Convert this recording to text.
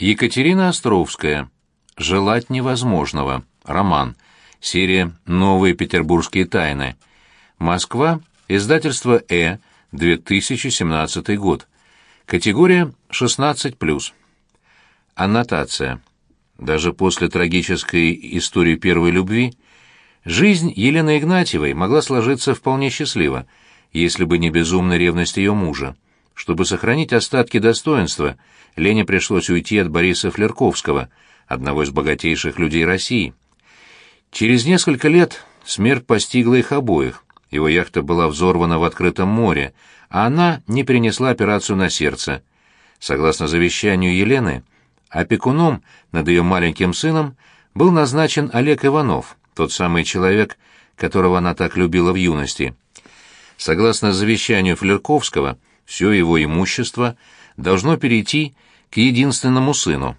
Екатерина Островская. «Желать невозможного». Роман. Серия «Новые петербургские тайны». Москва. Издательство «Э». 2017 год. Категория 16+. Аннотация. Даже после трагической истории первой любви жизнь Елены Игнатьевой могла сложиться вполне счастливо, если бы не безумная ревность ее мужа. Чтобы сохранить остатки достоинства, Лене пришлось уйти от Бориса Флерковского, одного из богатейших людей России. Через несколько лет смерть постигла их обоих. Его яхта была взорвана в открытом море, а она не перенесла операцию на сердце. Согласно завещанию Елены, опекуном над ее маленьким сыном был назначен Олег Иванов, тот самый человек, которого она так любила в юности. Согласно завещанию Флерковского, все его имущество должно перейти к единственному сыну.